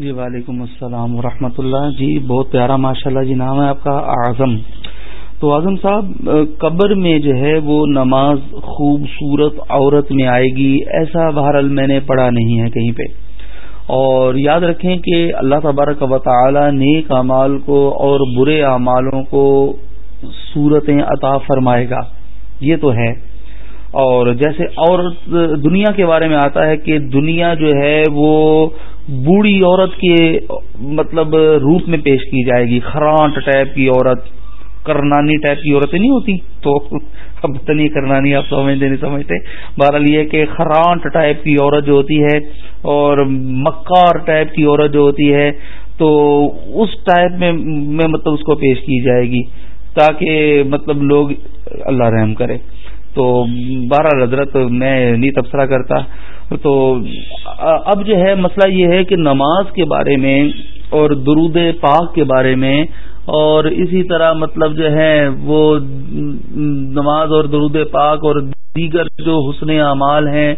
جی وعلیکم السلام ورحمۃ اللہ۔ جی بہت پیارا ماشاء اللہ جی نام ہے آپ کا اعظم۔ تو اعظم صاحب، قبر میں جو ہے وہ نماز خوبصورت عورت میں آئے گی، ایسا بہرحال میں نے پڑھا نہیں ہے کہیں پہ۔ اور یاد رکھیں کہ اللہ تبارک و تعالی نیک اعمال کو اور برے اعمالوں کو صورتیں عطا فرمائے گا۔ یہ تو ہے۔ اور جیسے اور دنیا کے بارے میں آتا ہے کہ دنیا جو ہے وہ بوڑھی عورت کے مطلب روپ میں پیش کی جائے گی، خرانٹ ٹائپ کی عورت، کرنانی ٹائپ کی عورتیں نہیں ہوتی؟ تو اب نہیں کرنانی آپ سمجھتے نہیں سمجھتے۔ بہرحال یہ کہ خرانٹ ٹائپ کی عورت جو ہوتی ہے اور مکار ٹائپ کی عورت جو ہوتی ہے، تو اس ٹائپ میں میں مطلب اس کو پیش کی جائے گی تاکہ مطلب لوگ اللہ رحم کرے۔ تو بارہ حضرت میں نہیں تبصرہ کرتا تو اب جو ہے مسئلہ یہ ہے کہ نماز کے بارے میں اور درود پاک کے بارے میں اور اسی طرح مطلب جو ہے وہ نماز اور درود پاک اور دیگر جو حسن اعمال ہیں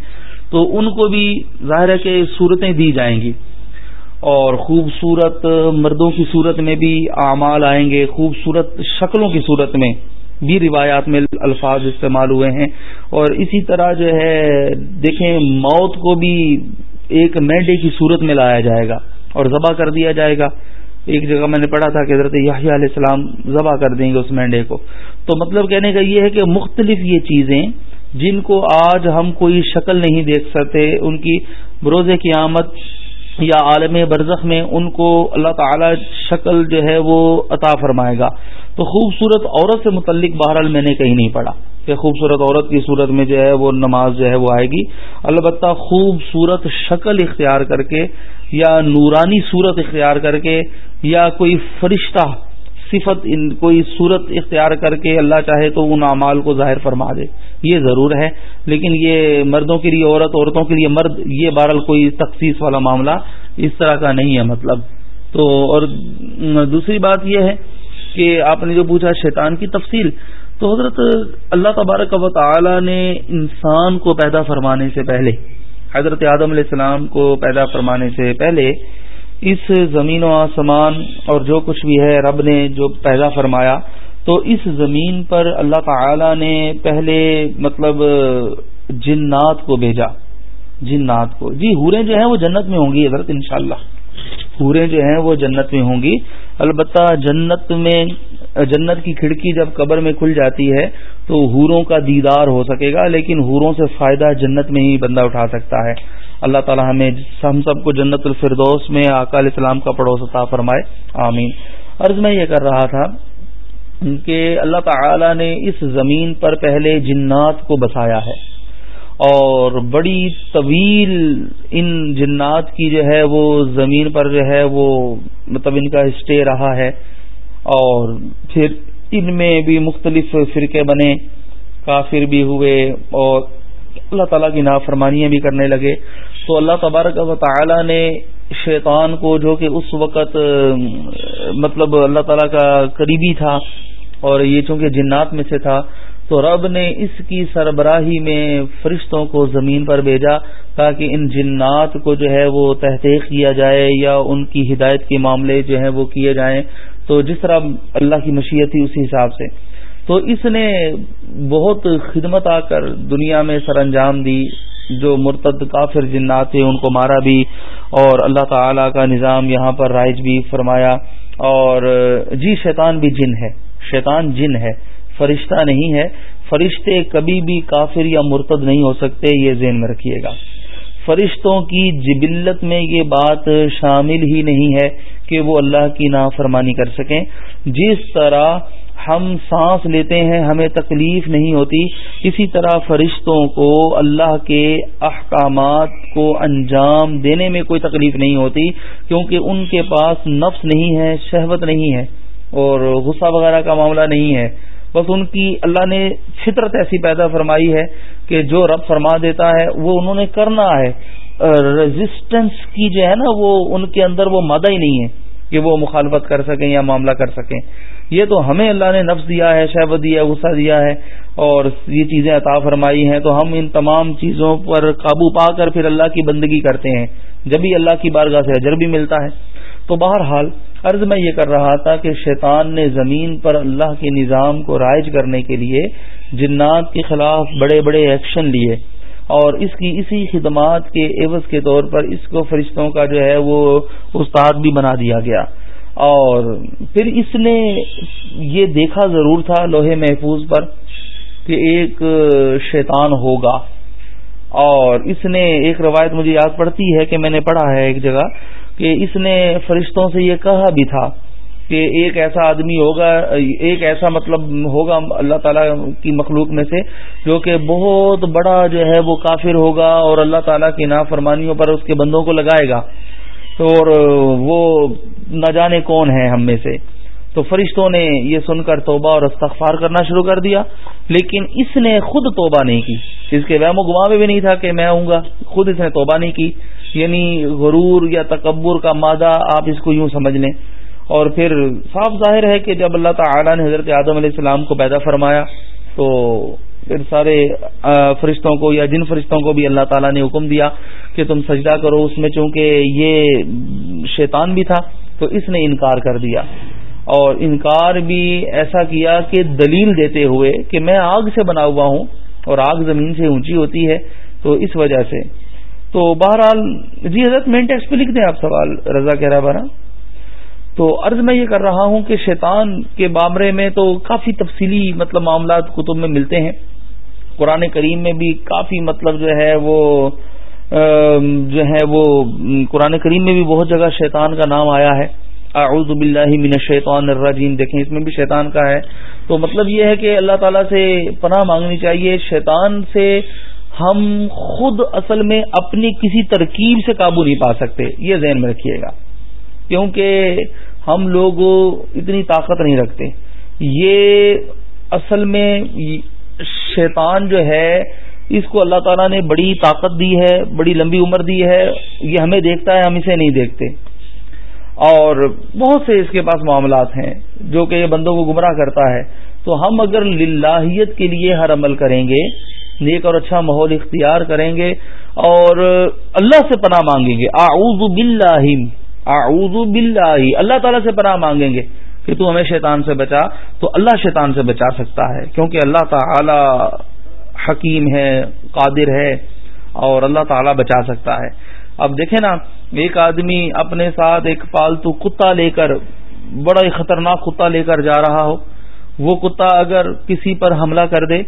تو ان کو بھی ظاہر ہے کہ صورتیں دی جائیں گی اور خوبصورت مردوں کی صورت میں بھی اعمال آئیں گے، خوبصورت شکلوں کی صورت میں بھی روایات میں الفاظ استعمال ہوئے ہیں اور اسی طرح جو ہے، دیکھیں، موت کو بھی ایک مینڈے کی صورت میں لایا جائے گا اور ذبح کر دیا جائے گا۔ ایک جگہ میں نے پڑھا تھا کہ حضرت یاہی علیہ السلام ذبح کر دیں گے اس مینڈے کو۔ تو مطلب کہنے کا یہ ہے کہ مختلف یہ چیزیں جن کو آج ہم کوئی شکل نہیں دیکھ سکتے، ان کی بروز قیامت یا عالم برزخ میں ان کو اللہ تعالی شکل جو ہے وہ عطا فرمائے گا۔ تو خوبصورت عورت سے متعلق بہرحال میں نے کہیں نہیں پڑھا کہ خوبصورت عورت کی صورت میں جو ہے وہ نماز جو ہے وہ آئے گی۔ البتہ خوبصورت شکل اختیار کر کے یا نورانی صورت اختیار کر کے یا کوئی فرشتہ صفت ان کوئی صورت اختیار کر کے اللہ چاہے تو ان اعمال کو ظاہر فرما دے۔ یہ ضرور ہے، لیکن یہ مردوں کے لیے عورت، عورتوں کے لیے مرد، یہ بہرحال کوئی تخصیص والا معاملہ اس طرح کا نہیں ہے مطلب۔ تو اور دوسری بات یہ ہے کہ آپ نے جو پوچھا شیطان کی تفصیل، تو حضرت اللہ تبارک و تعالی نے انسان کو پیدا فرمانے سے پہلے، حضرت آدم علیہ السلام کو پیدا فرمانے سے پہلے، اس زمین و آسمان اور جو کچھ بھی ہے رب نے جو پیدا فرمایا، تو اس زمین پر اللہ تعالی نے پہلے مطلب جنات کو بھیجا۔ جنات کو۔ جی ہورے جو ہیں وہ جنت میں ہوں گی حضرت انشاءاللہ۔ حوریں جو ہیں وہ جنت میں ہوں گی۔ البتہ جنت میں، جنت کی کھڑکی جب قبر میں کھل جاتی ہے تو حوروں کا دیدار ہو سکے گا، لیکن حوروں سے فائدہ جنت میں ہی بندہ اٹھا سکتا ہے۔ اللہ تعالی ہمیں ہم سب کو جنت الفردوس میں علیہ السلام کا پڑوس عطا فرمائے۔ آمین۔ عرض میں یہ کر رہا تھا کہ اللہ تعالی نے اس زمین پر پہلے جنات کو بسایا ہے۔ اور بڑی طویل ان جنات کی جو ہے وہ زمین پر جو ہے وہ مطلب ان کا اسٹے رہا ہے اور پھر ان میں بھی مختلف فرقے بنے، کافر بھی ہوئے اور اللہ تعالیٰ کی نافرمانیاں بھی کرنے لگے۔ تو اللہ تبارک و تعالی نے شیطان کو جو کہ اس وقت مطلب اللہ تعالیٰ کا قریبی تھا اور یہ چونکہ جنات میں سے تھا تو رب نے اس کی سربراہی میں فرشتوں کو زمین پر بھیجا تاکہ ان جنات کو جو ہے وہ تحقیق کیا جائے یا ان کی ہدایت کے معاملے جو ہیں وہ کیے جائیں۔ تو جس طرح اللہ کی مشیت تھی اسی حساب سے۔ تو اس نے بہت خدمت آ کر دنیا میں سر انجام دی، جو مرتد کافر جنات تھے ان کو مارا بھی اور اللہ تعالی کا نظام یہاں پر رائج بھی فرمایا۔ اور جی شیطان بھی جن ہے۔ شیطان جن ہے۔ فرشتہ نہیں ہے۔ فرشتے کبھی بھی کافر یا مرتد نہیں ہو سکتے، یہ ذہن میں رکھیے گا۔ فرشتوں کی جبلت میں یہ بات شامل ہی نہیں ہے کہ وہ اللہ کی نافرمانی کر سکیں۔ جس طرح ہم سانس لیتے ہیں، ہمیں تکلیف نہیں ہوتی، اسی طرح فرشتوں کو اللہ کے احکامات کو انجام دینے میں کوئی تکلیف نہیں ہوتی، کیونکہ ان کے پاس نفس نہیں ہے، شہوت نہیں ہے اور غصہ وغیرہ کا معاملہ نہیں ہے۔ بس ان کی اللہ نے فطرت ایسی پیدا فرمائی ہے کہ جو رب فرما دیتا ہے، وہ انہوں نے کرنا ہے۔ ریزسٹنس کی جو ہے نا، وہ ان کے اندر وہ مادہ ہی نہیں ہے کہ وہ مخالفت کر سکیں یا معاملہ کر سکیں۔ یہ تو ہمیں اللہ نے نفس دیا ہے شہبت دیا غصہ دیا ہے اور یہ چیزیں عطا فرمائی ہیں۔ تو ہم ان تمام چیزوں پر قابو پا کر پھر اللہ کی بندگی کرتے ہیں۔ جبھی اللہ کی بارگاہ سے اجر بھی ملتا ہے۔ تو بہرحال عرض میں یہ کر رہا تھا کہ شیطان نے زمین پر اللہ کے نظام کو رائج کرنے کے لیے جنات کے خلاف بڑے بڑے ایکشن لیے اور اس کی اسی خدمات کے عوض کے طور پر اس کو فرشتوں کا جو ہے وہ استاد بھی بنا دیا گیا اور پھر اس نے یہ دیکھا ضرور تھا لوہے محفوظ پر کہ ایک شیطان ہوگا اور اس نے ایک روایت مجھے یاد پڑتی ہے کہ میں نے پڑھا ہے ایک جگہ کہ اس نے فرشتوں سے یہ کہا بھی تھا کہ ایک ایسا آدمی ہوگا، ایک ایسا مطلب ہوگا اللہ تعالیٰ کی مخلوق میں سے، جو کہ بہت بڑا جو ہے وہ کافر ہوگا اور اللہ تعالیٰ کی نافرمانیوں پر اس کے بندوں کو لگائے گا۔ اور وہ نہ جانے کون ہے ہم میں سے۔ تو فرشتوں نے یہ سن کر توبہ اور استغفار کرنا شروع کر دیا، لیکن اس نے خود توبہ نہیں کی۔ اس کے وہم و گما میں بھی نہیں تھا کہ میں آؤں گا، خود اس نے توبہ نہیں کی۔ یعنی غرور یا تکبر کا مادہ آپ اس کو یوں سمجھ لیں۔ اور پھر صاف ظاہر ہے کہ جب اللہ تعالی نے حضرت آدم علیہ السلام کو پیدا فرمایا، تو پھر سارے فرشتوں کو یا جن فرشتوں کو بھی اللہ تعالیٰ نے حکم دیا کہ تم سجدہ کرو، اس میں چونکہ یہ شیطان بھی تھا، تو اس نے انکار کر دیا۔ اور انکار بھی ایسا کیا کہ دلیل دیتے ہوئے کہ میں آگ سے بنا ہوا ہوں اور آگ زمین سے اونچی ہوتی ہے، تو اس وجہ سے تو بہرحال جی حضرت مین ٹیکس پہ لکھ دیں آپ سوال، رضا کہہ رہا بارہ تو عرض میں یہ کر رہا ہوں کہ شیطان کے بامرے میں تو کافی تفصیلی مطلب معاملات کتب میں ملتے ہیں۔ قرآن کریم میں بھی کافی مطلب جو ہے وہ جو ہے وہ قرآن کریم میں بھی بہت جگہ شیطان کا نام آیا ہے۔ اعوذ باللہ من الشیطان الرجیم، دیکھیں اس میں بھی شیطان کا ہے۔ تو مطلب یہ ہے کہ اللہ تعالیٰ سے پناہ مانگنی چاہیے۔ شیطان سے ہم خود اصل میں اپنی کسی ترکیب سے قابو نہیں پا سکتے، یہ ذہن میں رکھیے گا۔ کیونکہ ہم لوگ اتنی طاقت نہیں رکھتے۔ یہ اصل میں شیطان جو ہے، اس کو اللہ تعالیٰ نے بڑی طاقت دی ہے، بڑی لمبی عمر دی ہے، یہ ہمیں دیکھتا ہے، ہم اسے نہیں دیکھتے۔ اور بہت سے اس کے پاس معاملات ہیں، جو کہ یہ بندوں کو گمراہ کرتا ہے۔ تو ہم اگر للہیت کے لیے ہر عمل کریں گے نیک اور اچھا ماحول اختیار کریں گے اور اللہ سے پناہ مانگیں گے۔ اعوذ باللہ اعوذ باللہ۔ اللہ تعالیٰ سے پناہ مانگیں گے کہ تو ہمیں شیطان سے بچا، تو اللہ شیطان سے بچا سکتا ہے، کیونکہ اللہ تعالی حکیم ہے، قادر ہے اور اللہ تعالی بچا سکتا ہے۔ اب دیکھیں نا، ایک آدمی اپنے ساتھ ایک پالتو کتا لے کر، بڑا ہی خطرناک کتا لے کر جا رہا ہو۔ وہ کتا اگر کسی پر حملہ کر دے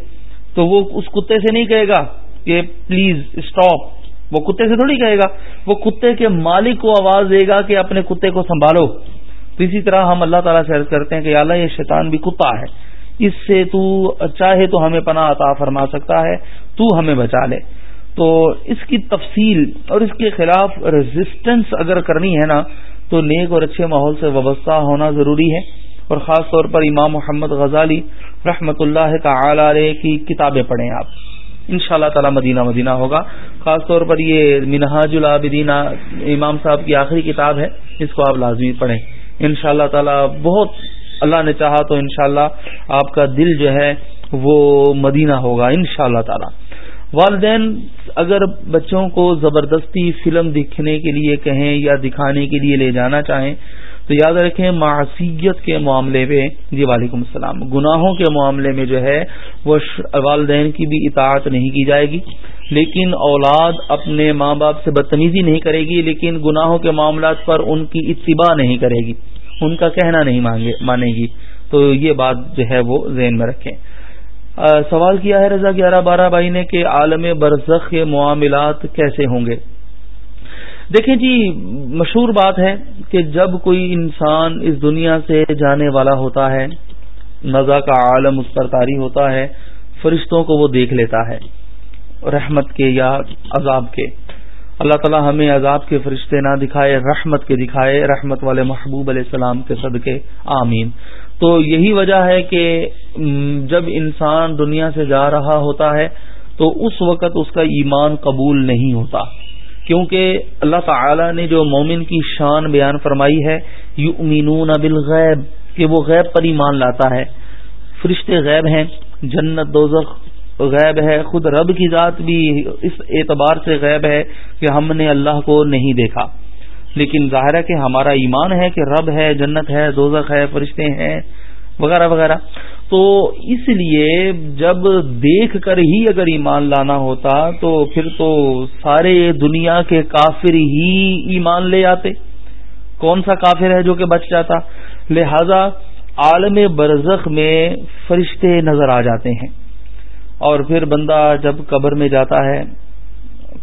تو وہ اس کتے سے نہیں کہے گا کہ پلیز اسٹاپ وہ کتے سے تھوڑی کہے گا. وہ کتے کے مالک کو آواز دے گا کہ اپنے کتے کو سنبھالو. تو اسی طرح ہم اللہ تعالیٰ سے عرض کرتے ہیں کہ اللہ یہ شیطان بھی کتا ہے. اس سے تو چاہے تو ہمیں پناہ عطا فرما سکتا ہے. تو ہمیں بچا لے. تو اس کی تفصیل اور اس کے خلاف ریزسٹنس اگر کرنی ہے نا، تو نیک اور اچھے ماحول سے وابستہ ہونا ضروری ہے. اور خاص طور پر امام محمد غزالی رحمت اللہ تعالی کی کتابیں پڑھیں آپ۔ ان شاء اللہ تعالی مدینہ مدینہ ہوگا۔ خاص طور پر یہ منہاج العابدین امام صاحب کی آخری کتاب ہے، اس کو آپ لازمی پڑھیں۔ ان شاء اللہ تعالی بہت اللہ نے چاہا تو انشاءاللہ اللہ آپ کا دل جو ہے وہ مدینہ ہوگا ان شاء اللہ تعالی۔ والدین، اگر بچوں کو زبردستی فلم دکھنے کے لیے کہیں یا دکھانے کے لیے لے جانا چاہیں تو یاد رکھیں معصیت کے معاملے میں جی وعلیکم السلام، گناہوں کے معاملے میں جو ہے، وہ والدین کی بھی اطاعت نہیں کی جائے گی۔ لیکن اولاد اپنے ماں باپ سے بدتمیزی نہیں کرے گی، لیکن گناہوں کے معاملات پر ان کی اتباع نہیں کرے گی۔ ان کا کہنا نہیں مانے گی۔ تو یہ بات جو ہے، وہ ذہن میں رکھیں۔ سوال کیا ہے رضا گیارہ بارہ بھائی نے کہ عالم برزخ کے معاملات کیسے ہوں گے؟ دیکھیں جی مشہور بات ہے کہ جب کوئی انسان اس دنیا سے جانے والا ہوتا ہے نزا کا عالم اس پر تاری ہوتا ہے، فرشتوں کو وہ دیکھ لیتا ہے، رحمت کے یا عذاب کے۔ اللہ تعالی ہمیں عذاب کے فرشتے نہ دکھائے، رحمت کے دکھائے، رحمت والے محبوب علیہ السلام کے صدقے۔ آمین۔ تو یہی وجہ ہے کہ جب انسان دنیا سے جا رہا ہوتا ہے، تو اس وقت اس کا ایمان قبول نہیں ہوتا۔ کیونکہ اللہ تعالی نے جو مومن کی شان بیان فرمائی ہے یو امینون بالغیب، کہ وہ غیب پر ایمان لاتا ہے۔ فرشتے غیب ہیں، جنت دوزخ غیب ہے، خود رب کی ذات بھی اس اعتبار سے غیب ہے کہ ہم نے اللہ کو نہیں دیکھا۔ لیکن ظاہر ہے کہ ہمارا ایمان ہے کہ رب ہے، جنت ہے، دوزخ ہے، فرشتے ہیں، وغیرہ وغیرہ۔ تو اس لیے جب دیکھ کر ہی اگر ایمان لانا ہوتا تو پھر تو سارے دنیا کے کافر ہی ایمان لے آتے۔ کون سا کافر ہے جو کہ بچ جاتا؟ لہذا عالم برزخ میں فرشتے نظر آ جاتے ہیں۔ اور پھر بندہ جب قبر میں جاتا ہے،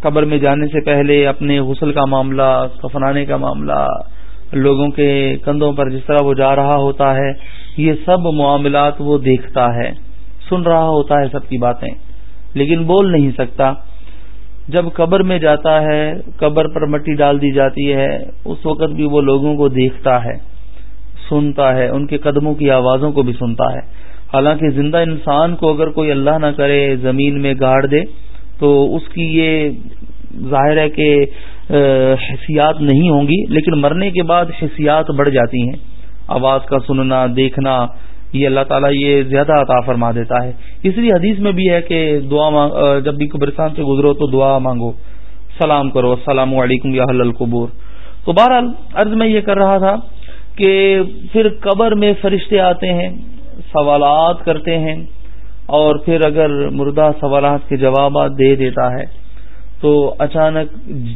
قبر میں جانے سے پہلے اپنے غسل کا معاملہ کفنانے کا معاملہ، لوگوں کے کندھوں پر جس طرح وہ جا رہا ہوتا ہے یہ سب معاملات وہ دیکھتا ہے، سن رہا ہوتا ہے سب کی باتیں، لیکن بول نہیں سکتا۔ جب قبر میں جاتا ہے، قبر پر مٹی ڈال دی جاتی ہے، اس وقت بھی وہ لوگوں کو دیکھتا ہے، سنتا ہے، ان کے قدموں کی آوازوں کو بھی سنتا ہے۔ حالانکہ زندہ انسان کو اگر کوئی اللہ نہ کرے، زمین میں گاڑ دے، تو اس کی یہ ظاہر ہے کہ حیثیات نہیں ہوں گی، لیکن مرنے کے بعد حیثیات بڑھ جاتی ہیں۔ آواز کا سننا، دیکھنا، یہ اللہ تعالیٰ یہ زیادہ عطا فرما دیتا ہے۔ اس لیے حدیث میں بھی ہے کہ دعا جب بھی قبرستان سے گزرو تو دعا مانگو۔ سلام کرو، السلام علیکم یا القبور۔ تو بہرحال عرض میں یہ کر رہا تھا کہ پھر قبر میں فرشتے آتے ہیں، سوالات کرتے ہیں، اور پھر اگر مردہ سوالات کے جوابات دے دیتا ہے، تو اچانک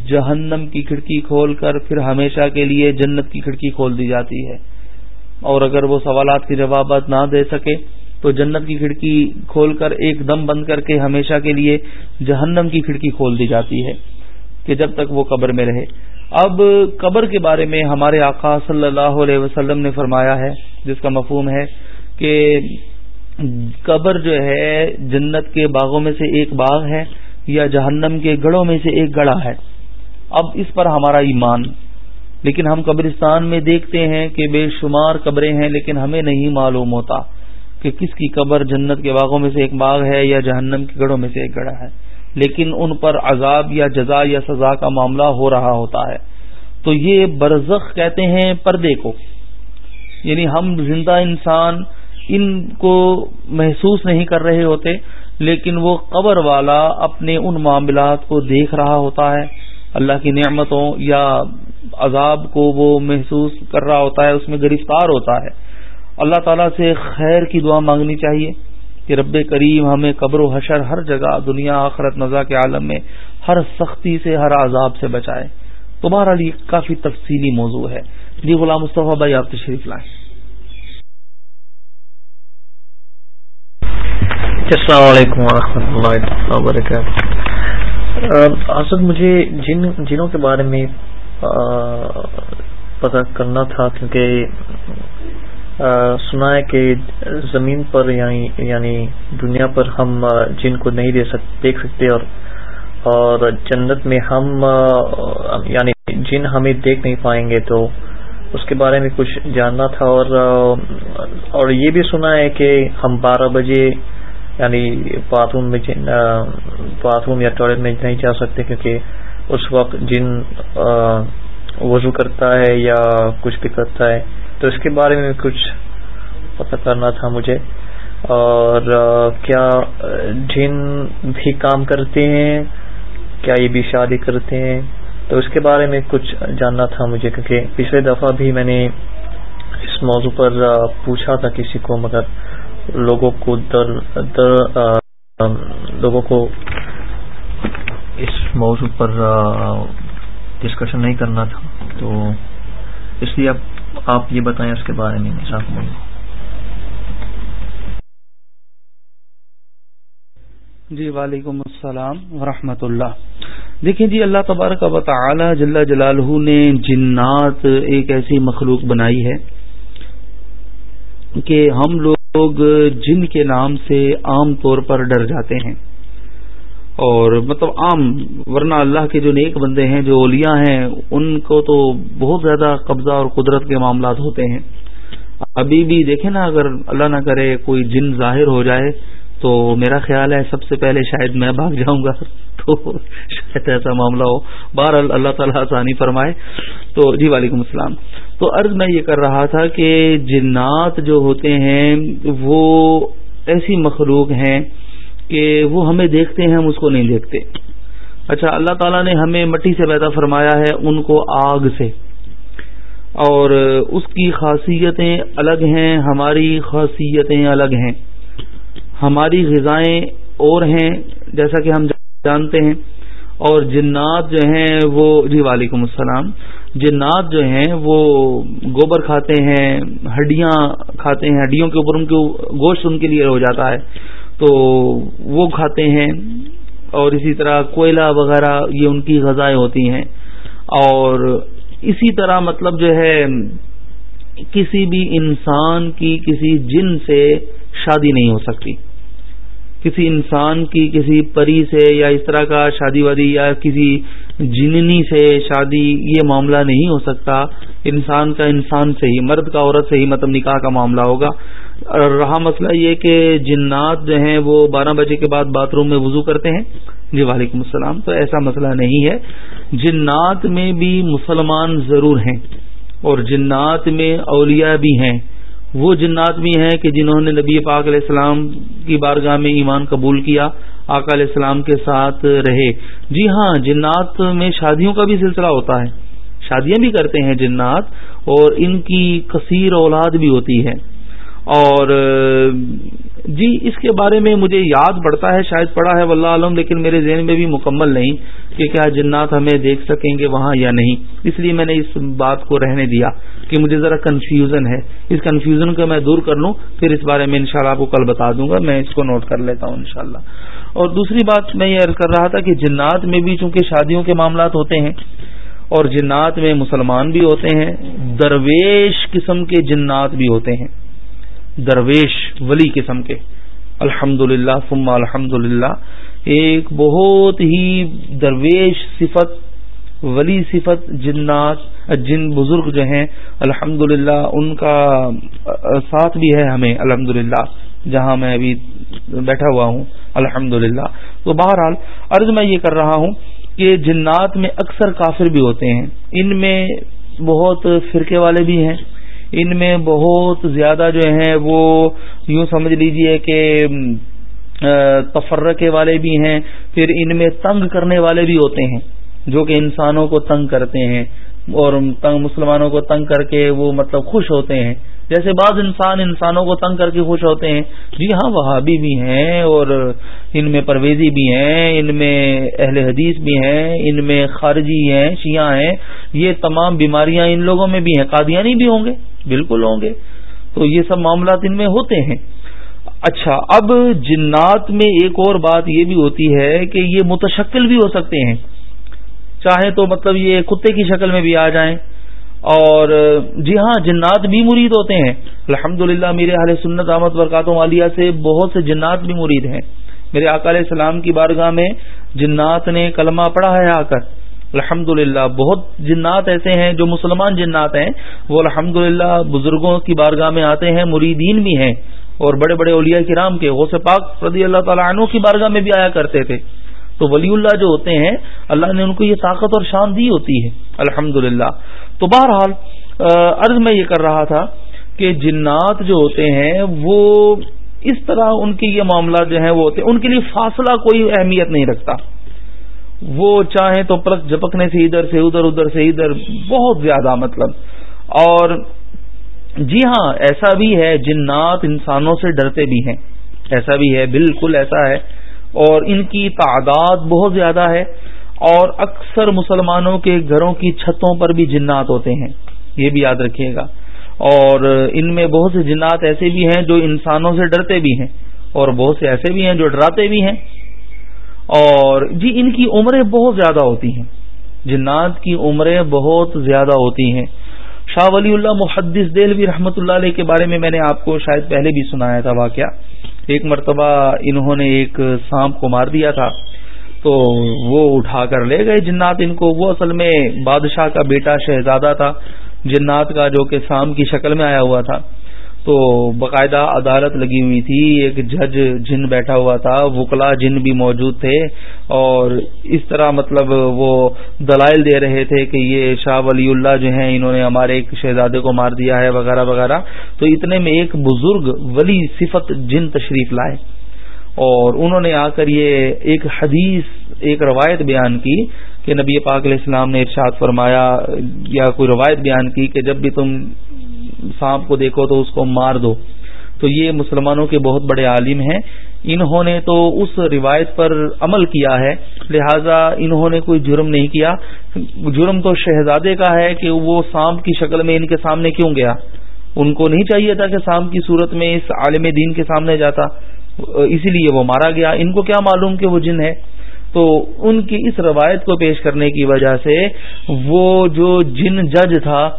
جہنم کی کھڑکی کھول کر پھر ہمیشہ کے لیے جنت کی کھڑکی کھول دی جاتی ہے۔ اور اگر وہ سوالات کے جوابات نہ دے سکے تو جنت کی کھڑکی کھول کر ایک دم بند کر کے ہمیشہ کے لیے جہنم کی کھڑکی کھول دی جاتی ہے کہ جب تک وہ قبر میں رہے۔ اب قبر کے بارے میں ہمارے آقا صلی اللہ علیہ وسلم نے فرمایا ہے، جس کا مفہوم ہے کہ قبر جو ہے جنت کے باغوں میں سے ایک باغ ہے یا جہنم کے گڑوں میں سے ایک گڑا ہے۔ اب اس پر ہمارا ایمان لیکن ہم قبرستان میں دیکھتے ہیں کہ بے شمار قبریں ہیں، لیکن ہمیں نہیں معلوم ہوتا کہ کس کی قبر جنت کے باغوں میں سے ایک باغ ہے یا جہنم کے گڑوں میں سے ایک گڑا ہے۔ لیکن ان پر عذاب یا جزا یا سزا کا معاملہ ہو رہا ہوتا ہے۔ تو یہ برزخ کہتے ہیں پردے کو۔ یعنی ہم زندہ انسان ان کو محسوس نہیں کر رہے ہوتے، لیکن وہ قبر والا اپنے ان معاملات کو دیکھ رہا ہوتا ہے۔ اللہ کی نعمتوں یا عذاب کو وہ محسوس کر رہا ہوتا ہے، اس میں گرفتار ہوتا ہے۔ اللہ تعالیٰ سے خیر کی دعا مانگنی چاہیے کہ رب کریم ہمیں قبر و حشر ہر جگہ، دنیا، آخرت نزا کے عالم میں ہر سختی سے، ہر عذاب سے بچائے۔ تمہارا لیے کافی تفصیلی موضوع ہے۔ جی غلام مصطفیٰ بھائی، آپ تشریف لائیں۔ السلام علیکم ورحمۃ اللہ وبرکاتہ۔ اسد مجھے جن جنوں کے بارے میں پتہ کرنا تھا کیونکہ سنا ہے کہ زمین پر یعنی, یعنی دنیا پر ہم جن کو نہیں دیکھ سکتے اور اور جنت میں ہم یعنی جن ہمیں دیکھ نہیں پائیں گے تو اس کے بارے میں کچھ جاننا تھا اور اور یہ بھی سنا ہے کہ ہم بارہ بجے یعنی باتھ روم میں باتھ روم یا ٹوائلٹ میں نہیں جا سکتے کیونکہ اس وقت جن وضو کرتا ہے یا کچھ بھی کرتا ہے، تو اس کے بارے میں کچھ پتہ کرنا تھا مجھے۔ اور کیا جن بھی کام کرتے ہیں، کیا یہ بھی شادی کرتے ہیں، تو اس کے بارے میں کچھ جاننا تھا مجھے، کیونکہ پچھلے دفعہ بھی میں نے اس موضوع پر پوچھا تھا کسی کو، مگر لوگوں کو در در لوگوں کو اس موضوع پر ڈسکشن نہیں کرنا تھا، تو اس لیے آپ یہ بتائیں اس کے بارے میں جی وعلیکم السلام ورحمۃ اللہ۔ دیکھیں جی اللہ تبارک و تعالی جل جلالہ نے جنات ایک ایسی مخلوق بنائی ہے کہ ہم لوگ لوگ جن کے نام سے عام طور پر ڈر جاتے ہیں۔ اور مطلب عام، ورنہ اللہ کے جو نیک بندے ہیں، جو اولیاء ہیں، ان کو تو بہت زیادہ قبضہ اور قدرت کے معاملات ہوتے ہیں۔ ابھی بھی دیکھیں نا، اگر اللہ نہ کرے، کوئی جن ظاہر ہو جائے، تو میرا خیال ہے سب سے پہلے شاید میں بھاگ جاؤں گا۔ تو شاید ایسا معاملہ ہو۔ بار اللہ تعالیٰ آسانی فرمائے۔ تو جی وعلیکم السلام۔ تو عرض میں یہ کر رہا تھا کہ جنات جو ہوتے ہیں، وہ ایسی مخلوق ہیں کہ وہ ہمیں دیکھتے ہیں، ہم اس کو نہیں دیکھتے۔ اچھا اللہ تعالیٰ نے ہمیں مٹی سے پیدا فرمایا ہے ان کو آگ سے۔ اور اس کی خاصیتیں الگ ہیں، ہماری خاصیتیں الگ ہیں۔ ہماری غذائیں اور ہیں، جیسا کہ ہم جانتے ہیں۔ اور جنات جو ہیں وہ جی وعلیکم السلام۔ جنات جو ہیں وہ گوبر کھاتے ہیں، ہڈیاں کھاتے ہیں، ہڈیوں کے اوپر ان کے گوشت ان کے لیے ہو جاتا ہے۔ تو وہ کھاتے ہیں اور اسی طرح کوئلہ وغیرہ یہ ان کی غذائیں ہوتی ہیں اور اسی طرح مطلب جو ہے کسی بھی انسان کی کسی جن سے شادی نہیں ہو سکتی۔ کسی انسان کی کسی پری سے یا اس طرح کا شادی وادی یا کسی جننی سے شادی یہ معاملہ نہیں ہو سکتا۔ انسان کا انسان سے ہی، مرد کا عورت سے ہی مطلب نکاح کا معاملہ ہوگا۔ رہا مسئلہ یہ کہ جنات جو ہیں وہ بارہ بجے کے بعد باتھ روم میں وضو کرتے ہیں۔ جی وعلیکم السلام۔ تو ایسا مسئلہ نہیں ہے۔ جنات میں بھی مسلمان ضرور ہیں اور جنات میں اولیاء بھی ہیں۔ وہ جنات بھی ہیں کہ جنہوں نے نبی پاک علیہ السلام کی بارگاہ میں ایمان قبول کیا، آقا علیہ السلام کے ساتھ رہے۔ جی ہاں جنات میں شادیوں کا بھی سلسلہ ہوتا ہے۔ شادیاں بھی کرتے ہیں جنات اور ان کی کثیر اولاد بھی ہوتی ہے۔ اور جی اس کے بارے میں مجھے یاد پڑتا ہے، شاید پڑا ہے، واللہ عالم، لیکن میرے ذہن میں بھی مکمل نہیں کہ کیا جنات ہمیں دیکھ سکیں گے وہاں یا نہیں۔ اس لیے میں نے اس بات کو رہنے دیا کہ مجھے ذرا کنفیوژن ہے۔ اس کنفیوژن کو میں دور کر لوں، پھر اس بارے میں انشاءاللہ آپ کو کل بتا دوں گا۔ میں اس کو نوٹ کر لیتا ہوں انشاءاللہ۔ اور دوسری بات میں یہ عرض کر رہا تھا کہ جنات میں بھی چونکہ شادیوں کے معاملات ہوتے ہیں اور جنات میں مسلمان بھی ہوتے ہیں، درویش قسم کے جنات بھی ہوتے ہیں۔ درویش ولی قسم کے۔ الحمد للہ فما الحمد للہ ایک بہت ہی درویش صفت، ولی صفت جنات، جن بزرگ جو ہیں الحمد ان کا ساتھ بھی ہے ہمیں الحمد جہاں میں ابھی بیٹھا ہوا ہوں الحمد تو بہرحال، عرض میں یہ کر رہا ہوں کہ جنات میں اکثر کافر بھی ہوتے ہیں۔ ان میں بہت فرقے والے بھی ہیں۔ ان میں بہت زیادہ جو ہیں وہ یوں سمجھ لیجیے کہ تفرقے والے بھی ہیں، پھر ان میں تنگ کرنے والے بھی ہوتے ہیں، جو کہ انسانوں کو تنگ کرتے ہیں، اور تنگ، مسلمانوں کو تنگ کر کے وہ مطلب خوش ہوتے ہیں۔ جیسے بعض انسان انسانوں کو تنگ کر کے خوش ہوتے ہیں جی ہاں وہابی بھی ہیں اور ان میں پرویزی بھی ہیں، ان میں اہل حدیث بھی ہیں، ان میں خارجی ہیں، شیعہ ہیں، یہ تمام بیماریاں ان لوگوں میں بھی ہیں قادیانی بھی ہوں گے؟ بالکل ہوں گے۔ تو یہ سب معاملات ان میں ہوتے ہیں۔ اچھا اب جنات میں ایک اور بات یہ بھی ہوتی ہے کہ یہ متشکل بھی ہو سکتے ہیں۔ چاہے تو مطلب یہ کتے کی شکل میں بھی آ جائیں۔ اور جی ہاں جنات بھی مرید ہوتے ہیں۔ الحمد للہ میرے حال سنت احمد برکات والیہ سے بہت سے جنات بھی مرید ہیں۔ میرے آقا علیہ السلام کی بارگاہ میں جنات نے کلمہ پڑھا ہے آ کر۔ الحمد بہت جنات ایسے ہیں جو مسلمان جنات ہیں۔ وہ الحمد بزرگوں کی بارگاہ میں آتے ہیں، مریدین بھی ہیں۔ اور بڑے بڑے اولیاء کرام کے، غوث پاک رضی اللہ تعالیٰ عنہ کی بارگاہ میں بھی آیا کرتے تھے۔ تو ولی اللہ جو ہوتے ہیں، اللہ نے ان کو یہ طاقت اور شان دی ہوتی ہے۔ الحمد تو بہرحال عرض میں یہ کر رہا تھا کہ جنات جو ہوتے ہیں، وہ اس طرح ان کے یہ معاملات جو ہیں وہ ہوتے ہیں، ان کے لیے فاصلہ کوئی اہمیت نہیں رکھتا۔ وہ چاہیں تو پلک جھپکنے سے ادھر سے ادھر ادھر سے ادھر، بہت زیادہ مطلب۔ اور جی ہاں ایسا بھی ہے، جنات انسانوں سے ڈرتے بھی ہیں۔ ایسا بھی ہے، بالکل ایسا ہے۔ اور ان کی تعداد بہت زیادہ ہے۔ اور اکثر مسلمانوں کے گھروں کی چھتوں پر بھی جنات ہوتے ہیں۔ یہ بھی یاد رکھیے گا۔ اور ان میں بہت سے جنات ایسے بھی ہیں جو انسانوں سے ڈرتے بھی ہیں اور بہت سے ایسے بھی ہیں جو ڈراتے بھی ہیں۔ اور جی ان کی عمریں بہت زیادہ ہوتی ہیں۔ جنات کی عمریں بہت زیادہ ہوتی ہیں۔ شاہ ولی اللہ محدث دل بھی رحمۃ اللہ علیہ کے بارے میں میں نے آپ کو شاید پہلے بھی سنایا تھا واقعہ۔ ایک مرتبہ انہوں نے ایک سانپ کو مار دیا تھا۔ تو وہ اٹھا کر لے گئے جنات ان کو۔ وہ اصل میں بادشاہ کا بیٹا شہزادہ تھا، جنات کا جو کہ سام کی شکل میں آیا ہوا تھا۔ تو باقاعدہ عدالت لگی ہوئی تھی، ایک جج جن بیٹھا ہوا تھا وکلا جن بھی موجود تھے۔ اور اس طرح مطلب وہ دلائل دے رہے تھے کہ یہ شاہ ولی اللہ جو ہیں، انہوں نے ہمارے ایک شہزادے کو مار دیا ہے وغیرہ وغیرہ۔ تو اتنے میں ایک بزرگ ولی صفت جن تشریف لائے۔ اور انہوں نے آ کر یہ ایک حدیث، ایک روایت بیان کی کہ نبی پاک علیہ السلام نے ارشاد فرمایا یا کوئی روایت بیان کی کہ جب بھی تم سانپ کو دیکھو تو اس کو مار دو۔ تو یہ مسلمانوں کے بہت بڑے عالم ہیں۔ انہوں نے تو اس روایت پر عمل کیا ہے، لہذا انہوں نے کوئی جرم نہیں کیا۔ جرم تو شہزادے کا ہے کہ وہ سانپ کی شکل میں ان کے سامنے کیوں گیا؟ ان کو نہیں چاہیے تھا کہ سانپ کی صورت میں اس عالم دین کے سامنے جاتا۔ اسی لیے وہ مارا گیا۔ ان کو کیا معلوم کہ وہ جن ہے تو ان کی اس روایت کو پیش کرنے کی وجہ سے وہ جو جن جج تھا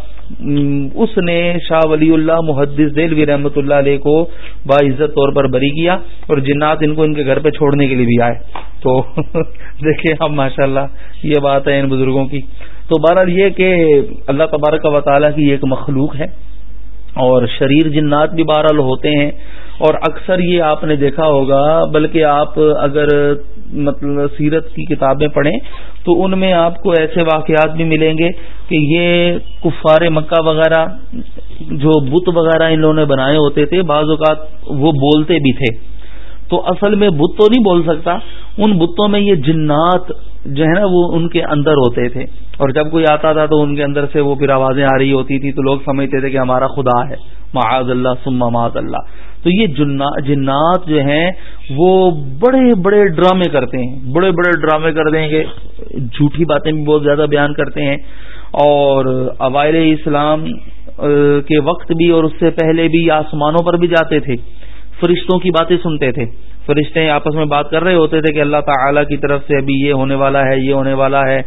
اس نے شاہ ولی اللہ محدث دلوی رحمۃ اللہ علیہ کو باعزت طور پر بری کیا اور جنات ان کو ان کے گھر پہ چھوڑنے کے لیے بھی آئے۔ تو دیکھیں ہم ماشاء اللہ یہ بات ہے ان بزرگوں کی۔ تو بہرحال یہ کہ اللہ تبارک و تعالیٰ کی ایک مخلوق ہے اور شریر جنات بھی بہرحال ہوتے ہیں۔ اور اکثر یہ آپ نے دیکھا ہوگا، بلکہ آپ اگر مطلب سیرت کی کتابیں پڑھیں تو ان میں آپ کو ایسے واقعات بھی ملیں گے کہ یہ کفار مکہ وغیرہ جو بت وغیرہ ان لوگوں نے بنائے ہوتے تھے، بعض اوقات وہ بولتے بھی تھے۔ تو اصل میں بت تو نہیں بول سکتا، ان بتوں میں یہ جنات جو ہے نا وہ ان کے اندر ہوتے تھے۔ اور جب کوئی آتا تھا تو ان کے اندر سے وہ پھر آوازیں آ رہی ہوتی تھی، تو لوگ سمجھتے تھے کہ ہمارا خدا ہے۔ معاذ اللہ سما معاذ اللہ۔ تو یہ جنات جو ہیں وہ بڑے بڑے ڈرامے کرتے ہیں۔ بڑے بڑے ڈرامے کرتے ہیں کہ جھوٹی باتیں بھی بہت زیادہ بیان کرتے ہیں۔ اور اوائل اسلام کے وقت بھی اور اس سے پہلے بھی آسمانوں پر بھی جاتے تھے۔ فرشتوں کی باتیں سنتے تھے۔ فرشتے آپس میں بات کر رہے ہوتے تھے کہ اللہ تعالی کی طرف سے ابھی یہ ہونے والا ہے، یہ ہونے والا ہے۔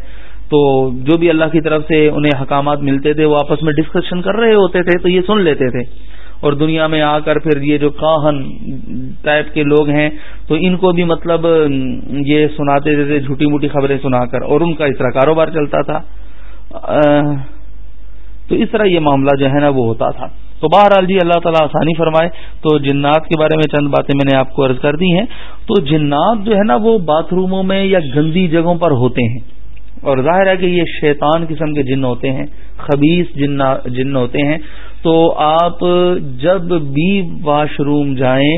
تو جو بھی اللہ کی طرف سے انہیں حکامات ملتے تھے، وہ آپس میں ڈسکشن کر رہے ہوتے تھے، تو یہ سن لیتے تھے۔ اور دنیا میں آ کر پھر یہ جو کاہن ٹائپ کے لوگ ہیں، تو ان کو بھی مطلب یہ سناتے تھے، جھوٹی موٹی خبریں سنا کر، اور ان کا اس طرح کاروبار چلتا تھا۔ تو اس طرح یہ معاملہ جو ہے نا، وہ ہوتا تھا۔ تو بہرحال جی اللہ تعالیٰ آسانی فرمائے۔ تو جنات کے بارے میں چند باتیں میں نے آپ کو عرض کر دی ہیں۔ تو جنات جو ہے نا، وہ باتھ روموں میں یا گندی جگہوں پر ہوتے ہیں۔ اور ظاہر ہے کہ یہ شیطان قسم کے جن ہوتے ہیں خبیص جن ہوتے ہیں۔ تو آپ جب بھی واش روم جائیں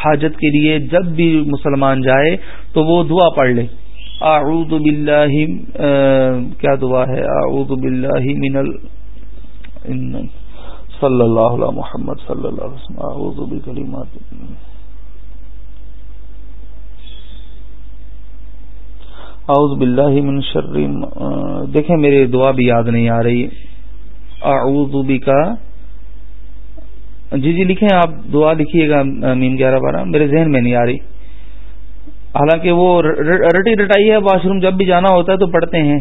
حاجت کے لیے، جب بھی مسلمان جائے تو وہ دعا پڑھ لے۔ اعوذ باللہ کیا دعا ہے؟ اعوذ باللہ من ال صلی اللہ علیہ محمد صلی اللہ علیہ وسلم۔ اعوذ بکلمات۔ اعوذ باللہ من شر دیکھیں میری دعا بھی یاد نہیں آ رہی۔ اعوذ بکا جی جی لکھیں، آپ دعا لکھیے گا میم گیارہ بارہ۔ میرے ذہن میں نہیں آ رہی۔ حالانکہ وہ رٹی رٹائی ہے، واش روم جب بھی جانا ہوتا ہے تو پڑھتے ہیں۔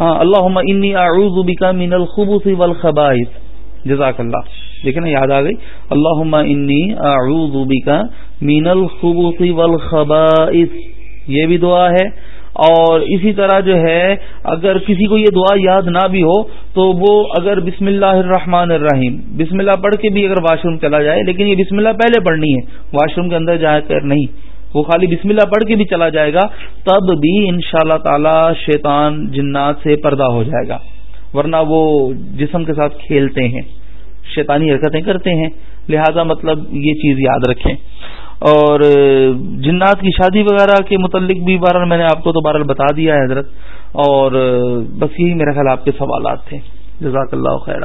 ہاں اللہ انی اعوذ بکا من الخبث والخبائث۔ جزاک اللہ۔ دیکھیں نا، یاد آ گئی۔ اللہ انی اعوذ بکا من الخبث والخبائث۔ یہ بھی دعا ہے۔ اور اسی طرح جو ہے، اگر کسی کو یہ دعا یاد نہ بھی ہو، تو وہ اگر بسم اللہ الرحمن الرحیم، بسم اللہ پڑھ کے بھی اگر واش روم چلا جائے، لیکن یہ بسم اللہ پہلے پڑھنی ہے، واش روم کے اندر جا کر نہیں، وہ خالی بسم اللہ پڑھ کے بھی چلا جائے گا، تب بھی ان شاء اللہ تعالی شیطان جنات سے پردہ ہو جائے گا، ورنہ وہ جسم کے ساتھ کھیلتے ہیں، شیطانی حرکتیں کرتے ہیں، لہذا مطلب یہ چیز یاد رکھیں۔ اور جنات کی شادی وغیرہ کے متعلق بھی بہرحال میں نے آپ کو تو بہرحال بتا دیا ہے حضرت۔ اور بس یہی میرا خیال آپ کے سوالات تھے۔ جزاک اللہ خیر۔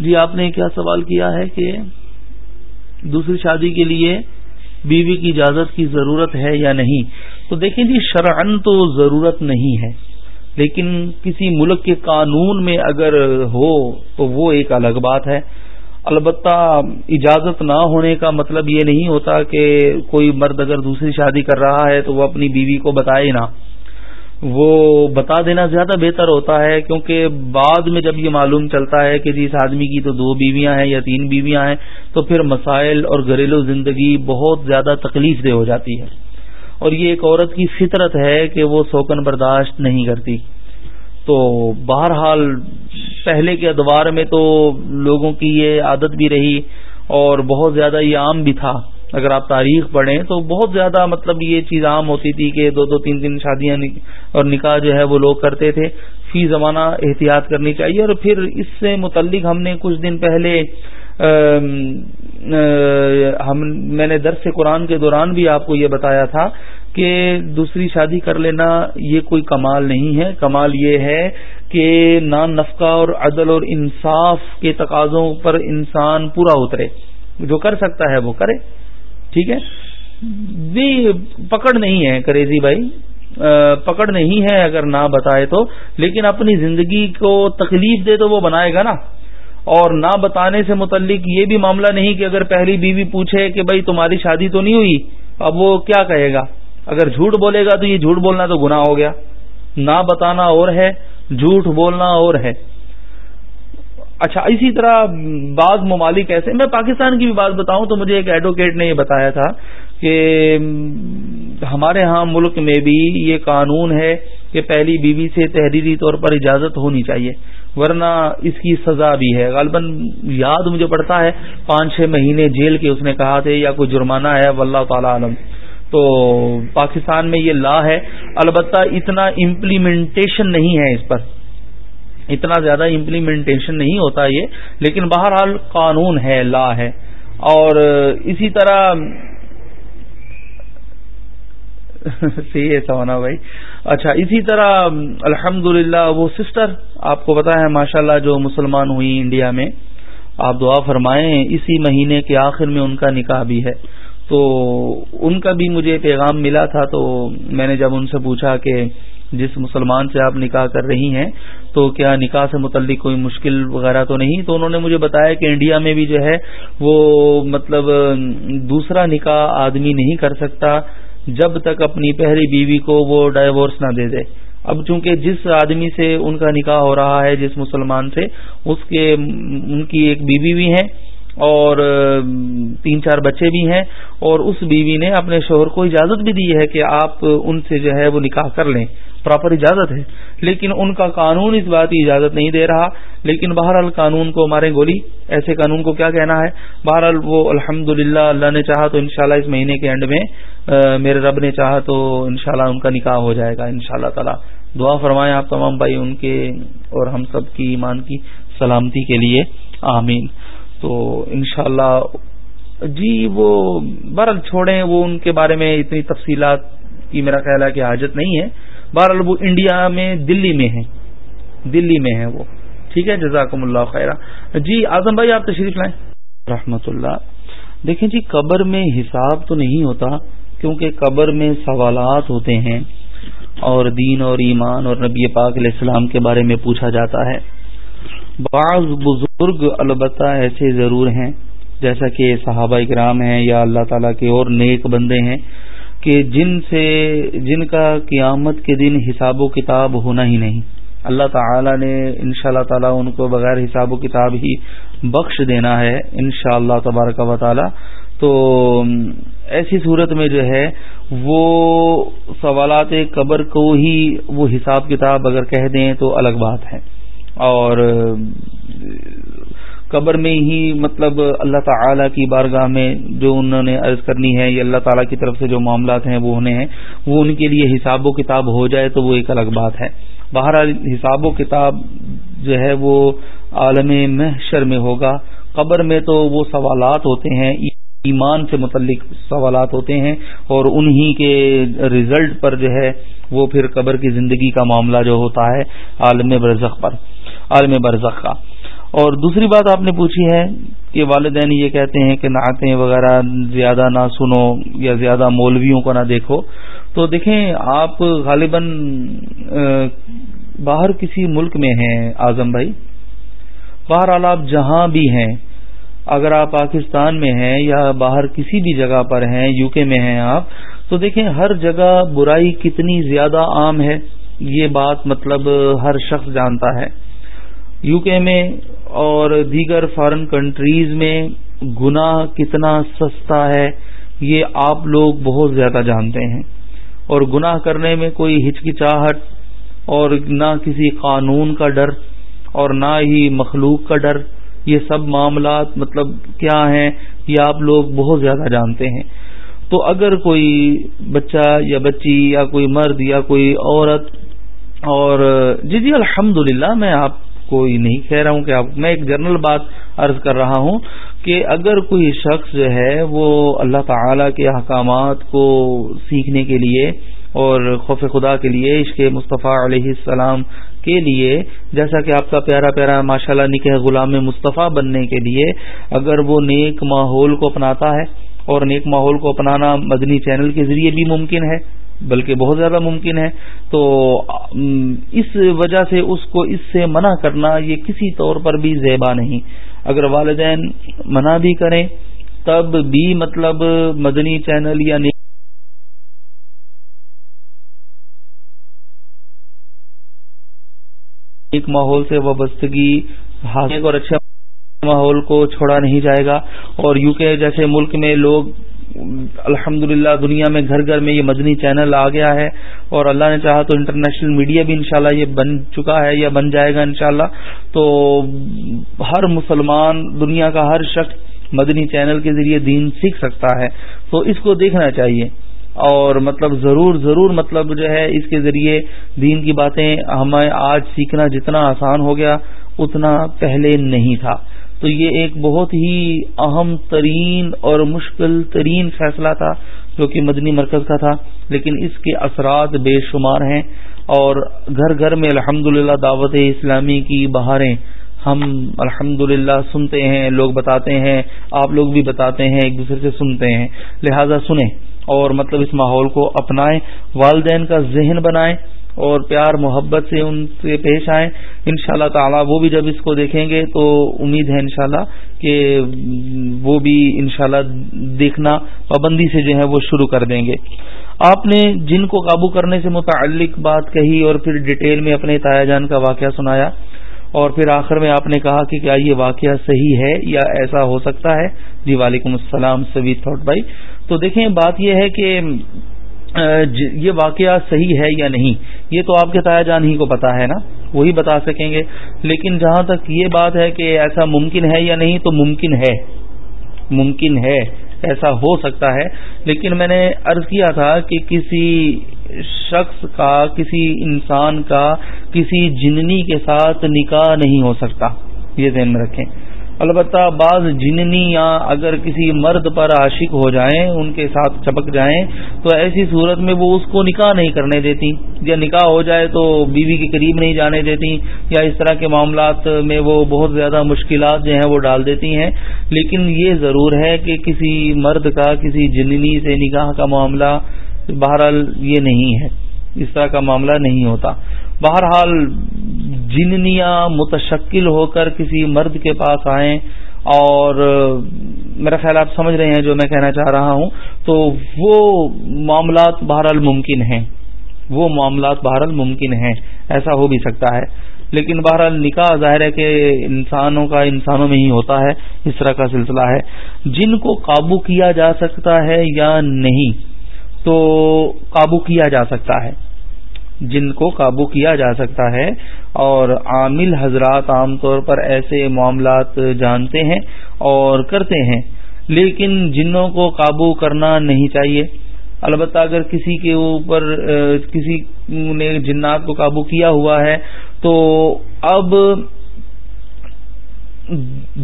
جی آپ نے کیا سوال کیا ہے کہ دوسری شادی کے لیے بیوی کی اجازت کی ضرورت ہے یا نہیں؟ تو دیکھیں جی شرعن تو ضرورت نہیں ہے۔ لیکن کسی ملک کے قانون میں اگر ہو تو وہ ایک الگ بات ہے۔ البتہ اجازت نہ ہونے کا مطلب یہ نہیں ہوتا کہ کوئی مرد اگر دوسری شادی کر رہا ہے تو وہ اپنی بیوی کو بتائے نہ وہ بتا دینا زیادہ بہتر ہوتا ہے کیونکہ بعد میں جب یہ معلوم چلتا ہے کہ جی اس آدمی کی تو دو بیویاں ہیں یا تین بیویاں ہیں تو پھر مسائل اور گھریلو زندگی بہت زیادہ تکلیف دہ ہو جاتی ہے۔ اور یہ ایک عورت کی فطرت ہے کہ وہ سوکن برداشت نہیں کرتی۔ تو بہرحال پہلے کے ادوار میں تو لوگوں کی یہ عادت بھی رہی اور بہت زیادہ یہ عام بھی تھا۔ اگر آپ تاریخ پڑھیں تو بہت زیادہ مطلب یہ چیز عام ہوتی تھی کہ دو دو تین تین شادیاں اور نکاح جو ہے وہ لوگ کرتے تھے۔ فی زمانہ احتیاط کرنی چاہیے اور پھر اس سے متعلق ہم نے کچھ دن پہلے ہم میں نے درس قرآن کے دوران بھی آپ کو یہ بتایا تھا کہ دوسری شادی کر لینا یہ کوئی کمال نہیں ہے۔ کمال یہ ہے کہ نان نفقہ اور عدل اور انصاف کے تقاضوں پر انسان پورا اترے۔ جو کر سکتا ہے وہ کرے۔ ٹھیک ہے؟ بھی پکڑ نہیں ہے کریزی بھائی۔ پکڑ نہیں ہے اگر نہ بتائے تو۔ لیکن اپنی زندگی کو تکلیف دے تو وہ بنائے گا نا۔ اور نہ بتانے سے متعلق یہ بھی معاملہ نہیں کہ اگر پہلی بیوی پوچھے کہ بھائی تمہاری شادی تو نہیں ہوئی، اب وہ کیا کہے گا؟ اگر جھوٹ بولے گا تو یہ جھوٹ بولنا تو گناہ ہو گیا۔ نہ بتانا اور ہے، جھوٹ بولنا اور ہے۔ اچھا اسی طرح بعض ممالک ایسے، میں پاکستان کی بھی بات بتاؤں تو مجھے ایک ایڈوکیٹ نے یہ بتایا تھا کہ ہمارے ہاں ملک میں بھی یہ قانون ہے کہ پہلی بیوی سے تحریری طور پر اجازت ہونی چاہیے، ورنہ اس کی سزا بھی ہے۔ غالباً یاد مجھے پڑتا ہے، پانچ چھ مہینے جیل کے اس نے کہا تھے یا کوئی جرمانہ ہے، واللہ تعالی عالم۔ تو پاکستان میں یہ لا ہے۔ البتہ اتنا امپلیمنٹیشن نہیں ہے اس پر۔ اتنا زیادہ امپلیمنٹیشن نہیں ہوتا یہ، لیکن بہرحال قانون ہے، لا ہے۔ اور اسی طرح صحیح ہے سوانا بھائی۔ اچھا اسی طرح الحمد وہ سسٹر آپ کو پتا ہے، ماشاءاللہ جو مسلمان ہوئی انڈیا میں، آپ دعا فرمائیں، اسی مہینے کے آخر میں ان کا نکاح بھی ہے۔ تو ان کا بھی مجھے پیغام ملا تھا تو میں نے جب ان سے پوچھا کہ جس مسلمان سے آپ نکاح کر رہی ہیں تو کیا نکاح سے متعلق کوئی مشکل وغیرہ تو نہیں؟ تو انہوں نے مجھے بتایا کہ انڈیا میں بھی جو ہے وہ مطلب دوسرا نکاح آدمی نہیں کر سکتا جب تک اپنی پہلی بیوی کو وہ ڈائیورس نہ دے دے۔ اب چونکہ جس آدمی سے ان کا نکاح ہو رہا ہے، جس مسلمان سے، اس کے، ان کی ایک بیوی بھی ہے اور تین چار بچے بھی ہیں اور اس بیوی نے اپنے شوہر کو اجازت بھی دی ہے کہ آپ ان سے جو ہے وہ نکاح کر لیں پراپر اجازت ہے۔ لیکن ان کا قانون اس بات کی اجازت نہیں دے رہا۔ لیکن بہرحال قانون کو مارے گولی، ایسے قانون کو کیا کہنا ہے؟ بہرحال وہ الحمد اللہ نے چاہا تو انشاءاللہ اس مہینے کے اینڈ میں میرے رب نے چاہا تو انشاءاللہ ان کا نکاح ہو جائے گا ان شاء اللہ تعالی۔ دعا فرمائیں آپ تمام بھائی ان کے اور ہم سب کی ایمان کی سلامتی کے لیے۔ آمین۔ تو انشاءاللہ جی وہ برل چھوڑیں، وہ ان کے بارے میں اتنی تفصیلات کی میرا خیال ہے کہ حاجت نہیں ہے۔ بہرحال وہ انڈیا میں دلی میں ہے دلی میں ہے وہ۔ ٹھیک ہے، جزاکم اللہ خیر جی اعظم بھائی، آپ تشریف لائیں۔ رحمت اللہ۔ دیکھیں جی قبر میں حساب تو نہیں ہوتا، کیونکہ قبر میں سوالات ہوتے ہیں اور دین اور ایمان اور نبی پاک علیہ السلام کے بارے میں پوچھا جاتا ہے۔ بعض بزرگ البتہ ایسے ضرور ہیں، جیسا کہ صحابہ اکرام ہیں یا اللہ تعالیٰ کے اور نیک بندے ہیں، کہ جن سے، جن کا قیامت کے دن حساب و کتاب ہونا ہی نہیں۔ اللہ تعالی نے ان شاء اللہ تعالیٰ ان کو بغیر حساب و کتاب ہی بخش دینا ہے ان شاء اللہ تبارک و تعالی۔ تو ایسی صورت میں جو ہے، وہ سوالات قبر کو ہی وہ حساب کتاب اگر کہہ دیں تو الگ بات ہے۔ اور، قبر میں ہی مطلب اللہ تعالی کی بارگاہ میں جو انہوں نے عرض کرنی ہے، یا اللہ تعالیٰ کی طرف سے جو معاملات ہیں وہ انہیں ہیں، وہ ان کے لیے حساب و کتاب ہو جائے تو وہ ایک الگ بات ہے۔ باہر حساب و کتاب جو ہے وہ عالم محشر میں ہوگا۔ قبر میں تو وہ سوالات ہوتے ہیں، ایمان سے متعلق سوالات ہوتے ہیں، اور انہی کے رزلٹ پر جو ہے وہ پھر قبر کی زندگی کا معاملہ جو ہوتا ہے عالم برزخ پر۔ عالم برزخ کا۔ اور دوسری بات آپ نے پوچھی ہے کہ والدین یہ کہتے ہیں کہ نعتیں وغیرہ زیادہ نہ سنو یا زیادہ مولویوں کو نہ دیکھو۔ تو دیکھیں، آپ غالباً باہر کسی ملک میں ہیں اعظم بھائی۔ بہرحال آپ جہاں بھی ہیں، اگر آپ پاکستان میں ہیں یا باہر کسی بھی جگہ پر ہیں، یو کے میں ہیں آپ، تو دیکھیں ہر جگہ برائی کتنی زیادہ عام ہے، یہ بات مطلب ہر شخص جانتا ہے۔ یو کے میں اور دیگر فارن کنٹریز میں گناہ کتنا سستا ہے، یہ آپ لوگ بہت زیادہ جانتے ہیں۔ اور گناہ کرنے میں کوئی ہچکچاہٹ اور نہ کسی قانون کا ڈر اور نہ ہی مخلوق کا ڈر، یہ سب معاملات مطلب کیا ہیں، یہ آپ لوگ بہت زیادہ جانتے ہیں۔ تو اگر کوئی بچہ یا بچی یا کوئی مرد یا کوئی عورت اور جی جی الحمد میں آپ کوئی نہیں کہہ رہا ہوں کہ آپ میں ایک جنرل بات عرض کر رہا ہوں کہ اگر کوئی شخص جو ہے وہ اللہ تعالی کے احکامات کو سیکھنے کے لیے اور خوف خدا کے لیے عشق مصطفیٰ علیہ السلام کے لیے، جیسا کہ آپ کا پیارا پیارا ماشاء اللہ نکہ غلام مصطفیٰ بننے کے لیے اگر وہ نیک ماحول کو اپناتا ہے اور نیک ماحول کو اپنانا مدنی چینل کے ذریعے بھی ممکن ہے بلکہ بہت زیادہ ممکن ہے، تو اس وجہ سے اس کو اس سے منع کرنا یہ کسی طور پر بھی زیبا نہیں۔ اگر والدین منع بھی کریں، تب بھی مطلب مدنی چینل یا ایک ماحول سے وابستگی، حاصل اور اچھے ماحول کو چھوڑا نہیں جائے گا۔ اور یو کے جیسے ملک میں لوگ الحمد دنیا میں گھر گھر میں یہ مدنی چینل آ گیا ہے اور اللہ نے چاہا تو انٹرنیشنل میڈیا بھی انشاءاللہ یہ بن چکا ہے یا بن جائے گا انشاءاللہ۔ تو ہر مسلمان دنیا کا ہر شخص مدنی چینل کے ذریعے دین سیکھ سکتا ہے۔ تو اس کو دیکھنا چاہیے۔ اور مطلب ضرور ضرور مطلب جو ہے اس کے ذریعے دین کی باتیں ہمیں آج سیکھنا جتنا آسان ہو گیا، اتنا پہلے نہیں تھا۔ تو یہ ایک بہت ہی اہم ترین اور مشکل ترین فیصلہ تھا جو کہ مدنی مرکز کا تھا، لیکن اس کے اثرات بے شمار ہیں اور گھر گھر میں الحمد دعوت اسلامی کی بہاریں ہم الحمد سنتے ہیں، لوگ بتاتے ہیں، آپ لوگ بھی بتاتے ہیں، ایک دوسرے سے سنتے ہیں۔ لہذا سنیں اور مطلب اس ماحول کو اپنائیں، والدین کا ذہن بنائیں اور پیار محبت سے ان سے پیش آئیں۔ ان شاء اللہ تعالیٰ وہ بھی جب اس کو دیکھیں گے تو امید ہے انشاءاللہ کہ وہ بھی انشاءاللہ دیکھنا پابندی سے جو ہے وہ شروع کر دیں گے۔ آپ نے جن کو قابو کرنے سے متعلق بات کہی اور پھر ڈیٹیل میں اپنے تایا جان کا واقعہ سنایا اور پھر آخر میں آپ نے کہا کہ کیا یہ واقعہ صحیح ہے یا ایسا ہو سکتا ہے؟ جی وعلیکم السلام سبھی تھوٹ بھائی۔ تو دیکھیں، بات یہ ہے کہ یہ واقعہ صحیح ہے یا نہیں، یہ تو آپ کے تایا جان ہی کو پتا ہے نا، وہی بتا سکیں گے۔ لیکن جہاں تک یہ بات ہے کہ ایسا ممکن ہے یا نہیں، تو ممکن ہے۔ ممکن ہے، ایسا ہو سکتا ہے۔ لیکن میں نے عرض کیا تھا کہ کسی شخص کا، کسی انسان کا، کسی جننی کے ساتھ نکاح نہیں ہو سکتا، یہ ذہن میں رکھیں۔ البتہ بعض جننی یا اگر کسی مرد پر عاشق ہو جائیں، ان کے ساتھ چپک جائیں، تو ایسی صورت میں وہ اس کو نکاح نہیں کرنے دیتی۔ یا نکاح ہو جائے تو بیوی کے قریب نہیں جانے دیتی، یا اس طرح کے معاملات میں وہ بہت زیادہ مشکلات جو ہیں وہ ڈال دیتی ہیں۔ لیکن یہ ضرور ہے کہ کسی مرد کا، کسی جننی سے نکاح کا معاملہ بہرحال یہ نہیں ہے۔ اس طرح کا معاملہ نہیں ہوتا۔ بہرحال جننیاں متشکل ہو کر کسی مرد کے پاس آئیں اور میرا خیال آپ سمجھ رہے ہیں جو میں کہنا چاہ رہا ہوں، تو وہ معاملات بہرحال ممکن ہیں۔ وہ معاملات بہرحال ممکن ہیں، ایسا ہو بھی سکتا ہے۔ لیکن بہرحال نکاح ظاہر ہے کہ انسانوں کا انسانوں میں ہی ہوتا ہے، اس طرح کا سلسلہ ہے۔ جن کو قابو کیا جا سکتا ہے یا نہیں، تو قابو کیا جا سکتا ہے۔ جن کو قابو کیا جا سکتا ہے اور عامل حضرات عام طور پر ایسے معاملات جانتے ہیں اور کرتے ہیں، لیکن جنوں کو قابو کرنا نہیں چاہیے۔ البتہ اگر کسی کے اوپر کسی نے جنات کو قابو کیا ہوا ہے، تو اب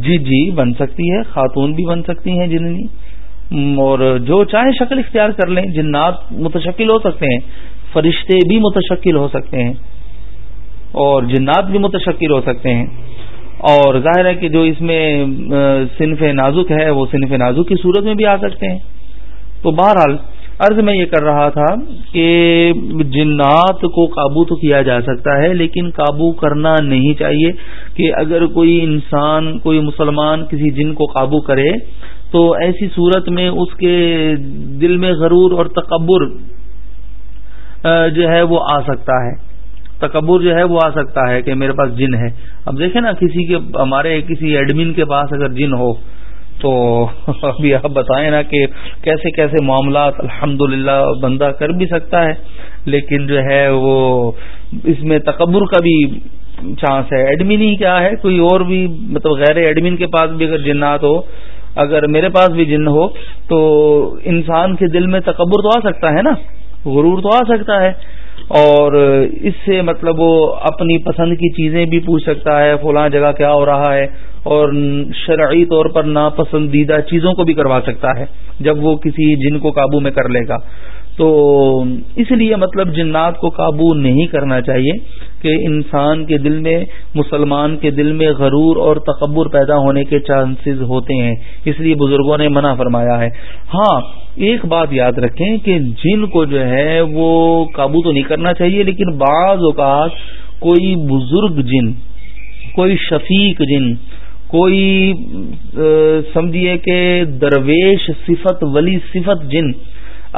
جی جی بن سکتی ہے، خاتون بھی بن سکتی ہیں جننی۔ اور جو چاہے شکل اختیار کر لیں، جنات متشکل ہو سکتے ہیں۔ فرشتے بھی متشکل ہو سکتے ہیں اور جنات بھی متشکل ہو سکتے ہیں اور ظاہر ہے کہ جو اس میں صنف نازک ہے، وہ صنف نازک کی صورت میں بھی آ سکتے ہیں۔ تو بہرحال، عرض میں یہ کر رہا تھا کہ جنات کو قابو تو کیا جا سکتا ہے، لیکن قابو کرنا نہیں چاہیے کہ اگر کوئی انسان، کوئی مسلمان کسی جن کو قابو کرے، تو ایسی صورت میں اس کے دل میں غرور اور تکبر جو ہے وہ آ سکتا ہے۔ تکبر جو ہے وہ آ سکتا ہے کہ میرے پاس جن ہے۔ اب دیکھیں نا کسی کے، ہمارے کسی ایڈمن کے پاس اگر جن ہو، تو ابھی آپ بتائیں نا کہ کیسے کیسے معاملات الحمد بندہ کر بھی سکتا ہے، لیکن جو ہے وہ اس میں تکبر کا بھی چانس ہے۔ ایڈمن ہی کیا ہے؟ کوئی اور بھی مطلب غیر ایڈمن کے پاس بھی اگر جنات ہو، اگر میرے پاس بھی جن ہو، تو انسان کے دل میں تکبر تو آ سکتا ہے نا۔ غرور تو آ سکتا ہے اور اس سے مطلب وہ اپنی پسند کی چیزیں بھی پوچھ سکتا ہے، فلاں جگہ کیا ہو رہا ہے، اور شرعی طور پر ناپسندیدہ چیزوں کو بھی کروا سکتا ہے، جب وہ کسی جن کو قابو میں کر لے گا۔ تو اس لیے مطلب جنات کو قابو نہیں کرنا چاہیے کہ انسان کے دل میں، مسلمان کے دل میں غرور اور تکبر پیدا ہونے کے چانسز ہوتے ہیں۔ اس لیے بزرگوں نے منع فرمایا ہے۔ ہاں ایک بات یاد رکھیں کہ جن کو جو ہے وہ قابو تو نہیں کرنا چاہیے، لیکن بعض اوقات کوئی بزرگ جن، کوئی شفیق جن، کوئی سمجھیے کہ درویش صفت ولی صفت جن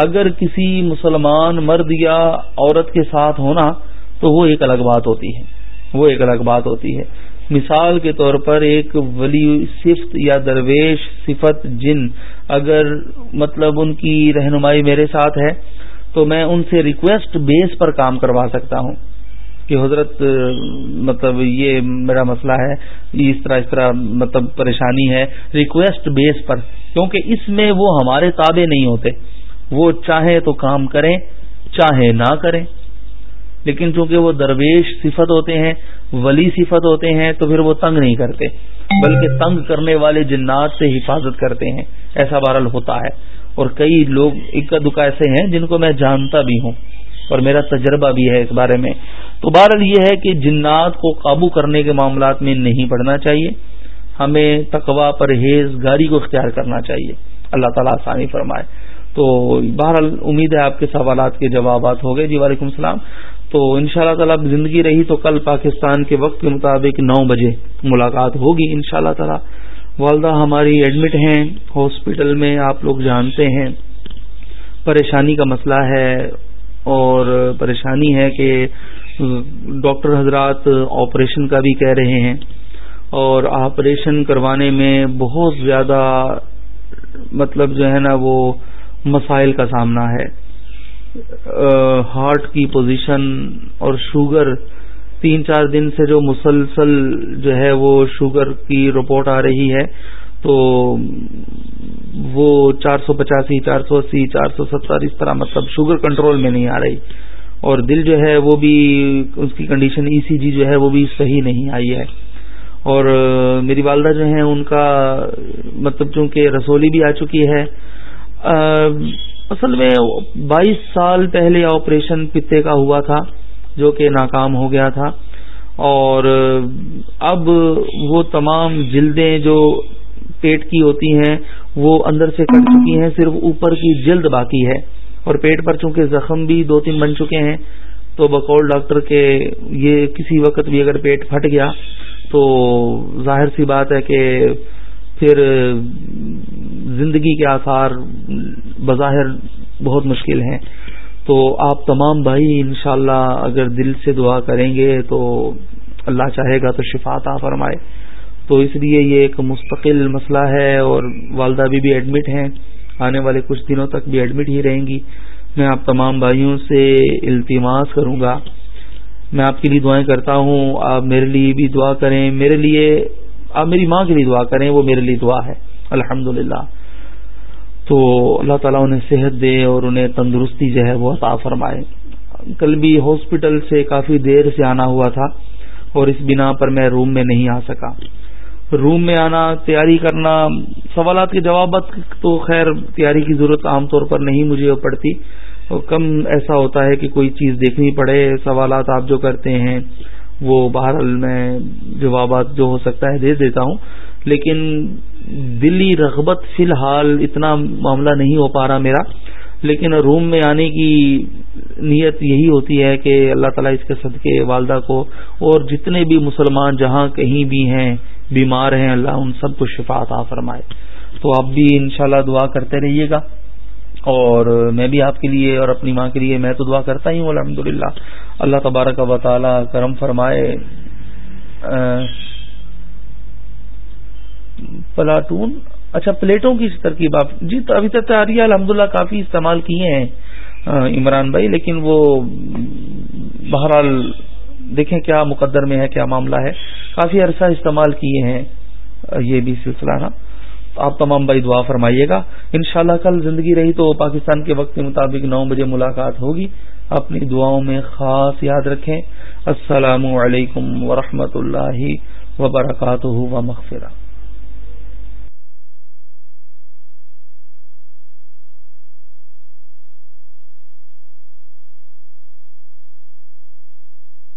اگر کسی مسلمان مرد یا عورت کے ساتھ ہونا تو وہ ایک الگ بات ہوتی ہے، وہ ایک الگ بات ہوتی ہے۔ مثال کے طور پر ایک ولی صفت یا درویش صفت جن، اگر مطلب ان کی رہنمائی میرے ساتھ ہے تو میں ان سے ریکویسٹ بیس پر کام کروا سکتا ہوں۔ کہ حضرت مطلب یہ میرا مسئلہ ہے اس طرح اس طرح مطلب پریشانی ہے ریکویسٹ بیس پر۔ کیونکہ اس میں وہ ہمارے تابع نہیں ہوتے۔ وہ چاہے تو کام کریں، چاہے نہ کریں۔ لیکن چونکہ وہ درویش صفت ہوتے ہیں، ولی صفت ہوتے ہیں، تو پھر وہ تنگ نہیں کرتے۔ بلکہ تنگ کرنے والے جنات سے حفاظت کرتے ہیں۔ ایسا بہرحال ہوتا ہے۔ اور کئی لوگ اکا دکا ایسے ہیں جن کو میں جانتا بھی ہوں۔ اور میرا تجربہ بھی ہے اس بارے میں۔ تو بہرحال یہ ہے کہ جنات کو قابو کرنے کے معاملات میں نہیں پڑنا چاہیے۔ ہمیں تقوا پرہیز، گاری کو اختیار کرنا چاہیے۔ اللہ تعالیٰ آسانی فرمائے۔ تو بہرحال امید ہے آپ کے سوالات کے جوابات ہو گئے۔ جی وعلیکم السلام۔ تو ان شاء اللہ تعالیٰ زندگی رہی تو کل پاکستان کے وقت کے مطابق نو بجے ملاقات ہوگی ان شاء اللہ تعالیٰ۔ والدہ ہماری ایڈمٹ ہیں ہاسپٹل میں آپ لوگ جانتے ہیں۔ پریشانی کا مسئلہ ہے اور پریشانی ہے کہ ڈاکٹر حضرات آپریشن کا بھی کہہ رہے ہیں۔ اور آپریشن کروانے میں بہت زیادہ مطلب جو ہے نا وہ مسائل کا سامنا ہے۔ ہارٹ کی پوزیشن اور شوگر، تین چار دن سے جو مسلسل جو ہے وہ شوگر کی رپورٹ آ رہی ہے، تو وہ چار سو پچاسی، چار سو اسی، چار سو ستر، اس طرح مطلب شوگر کنٹرول میں نہیں آ رہی۔ اور دل جو ہے وہ بھی، اس کی کنڈیشن ای سی جی جو ہے وہ بھی صحیح نہیں آئی ہے۔ اور میری والدہ جو ہیں، ان کا مطلب چونکہ رسولی بھی آ چکی ہے اصل میں بائیس سال پہلے آپریشن پتے کا ہوا تھا، جو کہ ناکام ہو گیا تھا۔ اور اب وہ تمام جلدیں جو پیٹ کی ہوتی ہیں، وہ اندر سے کٹ چکی ہیں، صرف اوپر کی جلد باقی ہے۔ اور پیٹ پر چونکہ زخم بھی دو تین بن چکے ہیں، تو بقول ڈاکٹر کے یہ کسی وقت بھی اگر پیٹ پھٹ گیا، تو ظاہر سی بات ہے کہ پھر، زندگی کے آثار بظاہر بہت مشکل ہیں۔ تو آپ تمام بھائی، انشاءاللہ اگر دل سے دعا کریں گے تو اللہ چاہے گا تو شفاط فرمائے۔ تو اس لیے یہ ایک مستقل مسئلہ ہے اور والدہ بھی بھی ایڈمٹ ہیں۔ آنے والے کچھ دنوں تک بھی ایڈمٹ ہی رہیں گی۔ میں آپ تمام بھائیوں سے التماس کروں گا۔ میں آپ کے لیے دعائیں کرتا ہوں۔ آپ میرے لیے بھی دعا کریں۔ میرے لیے آپ میری ماں کے لیے دعا کریں، وہ میرے لیے دعا ہے۔ الحمد تو اللہ تعالیٰ انہیں صحت دے اور انہیں تندرستی جو ہے وہ عطا فرمائے۔ کل بھی ہاسپٹل سے کافی دیر سے آنا ہوا تھا اور اس بنا پر میں روم میں نہیں آ سکا۔ روم میں آنا، تیاری کرنا، سوالات کے جوابات تو خیر تیاری کی ضرورت عام طور پر نہیں مجھے پڑتی۔ اور کم ایسا ہوتا ہے کہ کوئی چیز دیکھنی پڑے، سوالات آپ جو کرتے ہیں وہ بہرحال میں جوابات جو ہو سکتا ہے دے دیتا ہوں۔ لیکن دلی رغبت فی الحال اتنا معاملہ نہیں ہو پا رہا میرا۔ لیکن روم میں آنے کی نیت یہی ہوتی ہے کہ اللہ تعالیٰ اس کے صدقے والدہ کو اور جتنے بھی مسلمان جہاں کہیں بھی ہیں، بیمار ہیں، اللہ ان سب کو شفا عطا فرمائے۔ تو آپ بھی انشاءاللہ دعا کرتے رہیے گا۔ اور میں بھی آپ کے لیے اور اپنی ماں کے لیے میں تو دعا کرتا ہی ہوں الحمد اللہ تبارک و تعالی کرم فرمائے پلاٹون اچھا پلیٹوں کی ترکیب آپ جی تو ابھی تک تاریہ الحمد کافی استعمال کیے ہیں عمران بھائی، لیکن وہ بہرحال دیکھیں کیا مقدر میں ہے، کیا معاملہ ہے، کافی عرصہ استعمال کیے ہیں، یہ بھی سلسلہ نا۔ آپ تمام بھائی دعا فرمائیے گا۔ انشاءاللہ کل زندگی رہی تو پاکستان کے وقت کے مطابق نو بجے ملاقات ہوگی۔ اپنی دعاؤں میں خاص یاد رکھیں۔ السلام علیکم ورحمۃ اللہ وبرکاتہ و مغفرہ۔